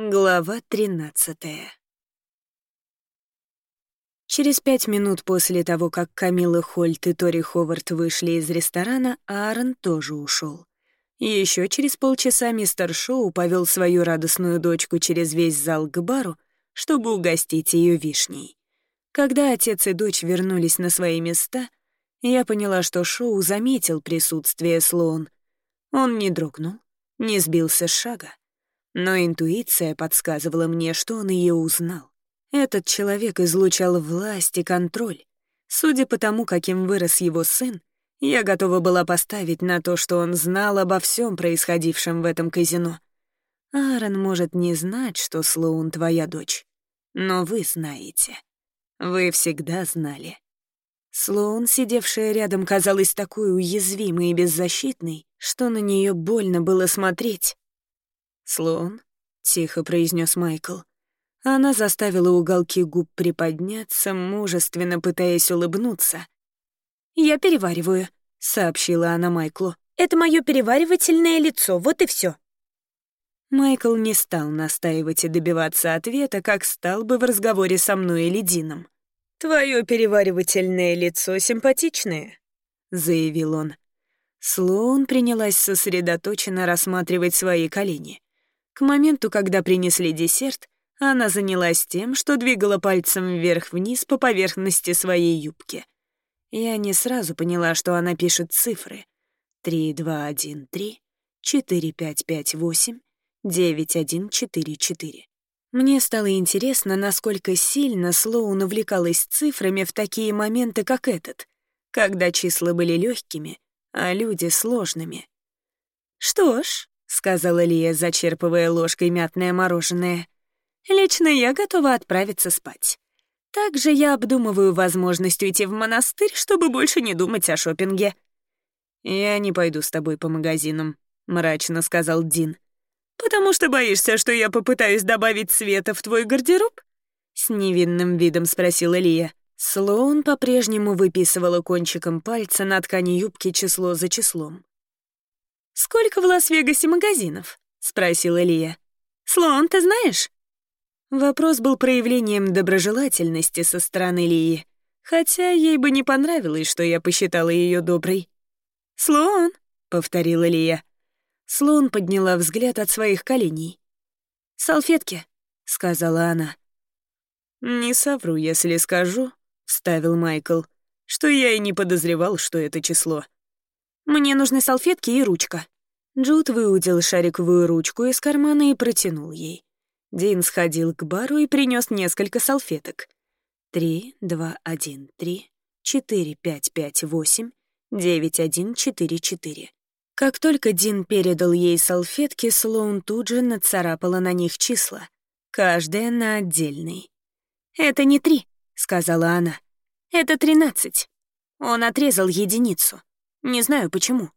Глава тринадцатая Через пять минут после того, как Камила Хольт и Тори Ховард вышли из ресторана, Аарон тоже ушел. Еще через полчаса мистер Шоу повел свою радостную дочку через весь зал к бару, чтобы угостить ее вишней. Когда отец и дочь вернулись на свои места, я поняла, что Шоу заметил присутствие Слоун. Он не дрогнул, не сбился с шага. Но интуиция подсказывала мне, что он ее узнал. Этот человек излучал власть и контроль. Судя по тому, каким вырос его сын, я готова была поставить на то, что он знал обо всем происходившем в этом казино. Аарон может не знать, что Слоун твоя дочь. Но вы знаете. Вы всегда знали. Слоун, сидевшая рядом, казалась такой уязвимой и беззащитной, что на нее больно было смотреть. «Слон», — тихо произнес Майкл. Она заставила уголки губ приподняться, мужественно пытаясь улыбнуться. «Я перевариваю», — сообщила она Майклу. «Это мое переваривательное лицо, вот и все. Майкл не стал настаивать и добиваться ответа, как стал бы в разговоре со мной или Дином. «Твое переваривательное лицо симпатичное», — заявил он. Слоун принялась сосредоточенно рассматривать свои колени. К моменту, когда принесли десерт, она занялась тем, что двигала пальцем вверх-вниз по поверхности своей юбки. Я не сразу поняла, что она пишет цифры. Три, два, один, три, четыре, пять, пять, восемь, девять, один, четыре, четыре. Мне стало интересно, насколько сильно Слоун увлекалась цифрами в такие моменты, как этот, когда числа были легкими, а люди — сложными. «Что ж», — сказала Лия, зачерпывая ложкой мятное мороженое. «Лично я готова отправиться спать. Также я обдумываю возможность уйти в монастырь, чтобы больше не думать о шопинге. «Я не пойду с тобой по магазинам», — мрачно сказал Дин. «Потому что боишься, что я попытаюсь добавить света в твой гардероб?» С невинным видом спросила Лия. Слоун по-прежнему выписывала кончиком пальца на ткани юбки число за числом. «Сколько в Лас-Вегасе магазинов?» — спросила Лия. «Слон, ты знаешь?» Вопрос был проявлением доброжелательности со стороны Лии, хотя ей бы не понравилось, что я посчитала ее доброй. «Слон», — повторила Лия. Слон подняла взгляд от своих коленей. «Салфетки», — сказала она. «Не совру, если скажу», — вставил Майкл, «что я и не подозревал, что это число». «Мне нужны салфетки и ручка». Джуд выудил шариковую ручку из кармана и протянул ей. Дин сходил к бару и принес несколько салфеток. Три, два, один, три, четыре, пять, пять, восемь, девять, один, четыре, четыре. Как только Дин передал ей салфетки, Слоун тут же нацарапала на них числа, каждая на отдельный. «Это не три», — сказала она. «Это тринадцать». Он отрезал единицу. Не знаю почему.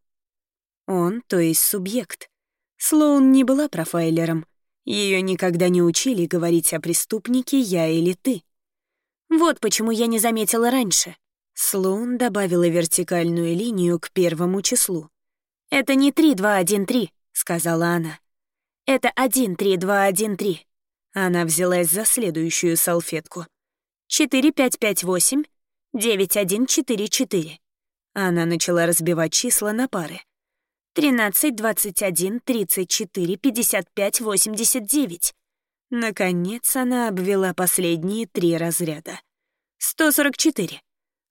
Он, то есть субъект. Слоун не была профайлером. Ее никогда не учили говорить о преступнике «я» или «ты». Вот почему я не заметила раньше. Слоун добавила вертикальную линию к первому числу. «Это не 3-2-1-3», — сказала она. «Это 1-3-2-1-3». Она взялась за следующую салфетку. «4-5-5-8, 9-1-4-4». Она начала разбивать числа на пары. 13, 21, 34, 55, 89. Наконец она обвела последние три разряда. 144.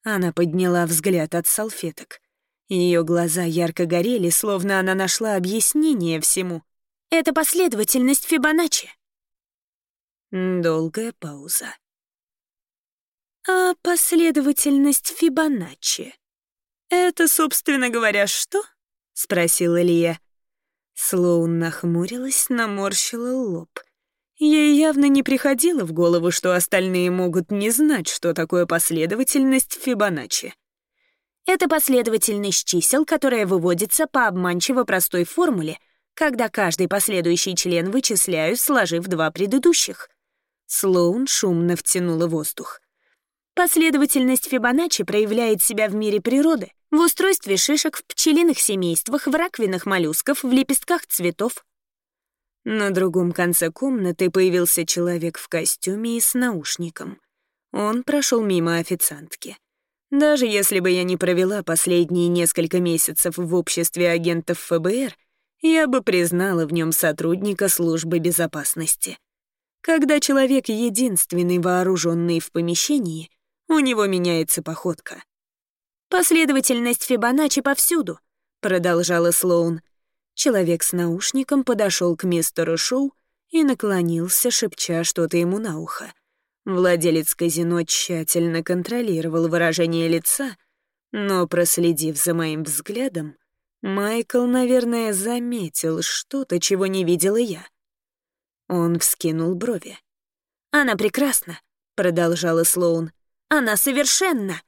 Она подняла взгляд от салфеток. Ее глаза ярко горели, словно она нашла объяснение всему. Это последовательность Фибоначчи. Долгая пауза. А последовательность Фибоначчи это, собственно говоря, что? спросил Илья. Слоун нахмурилась, наморщила лоб. Ей явно не приходило в голову, что остальные могут не знать, что такое последовательность Фибоначчи. Это последовательность чисел, которая выводится по обманчиво простой формуле, когда каждый последующий член вычисляю, сложив два предыдущих. Слоун шумно втянула воздух. Последовательность Фибоначчи проявляет себя в мире природы, в устройстве шишек, в пчелиных семействах, в раковинах моллюсков, в лепестках цветов. На другом конце комнаты появился человек в костюме и с наушником. Он прошел мимо официантки. Даже если бы я не провела последние несколько месяцев в обществе агентов ФБР, я бы признала в нем сотрудника службы безопасности. Когда человек единственный вооруженный в помещении, у него меняется походка. «Последовательность Фибоначчи повсюду», — продолжала Слоун. Человек с наушником подошел к мистеру Шоу и наклонился, шепча что-то ему на ухо. Владелец казино тщательно контролировал выражение лица, но, проследив за моим взглядом, Майкл, наверное, заметил что-то, чего не видела я. Он вскинул брови. «Она прекрасна», — продолжала Слоун. «Она совершенна!»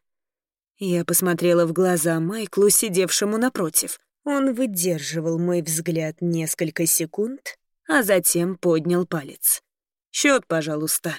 Я посмотрела в глаза Майклу, сидевшему напротив. Он выдерживал мой взгляд несколько секунд, а затем поднял палец. «Счет, пожалуйста».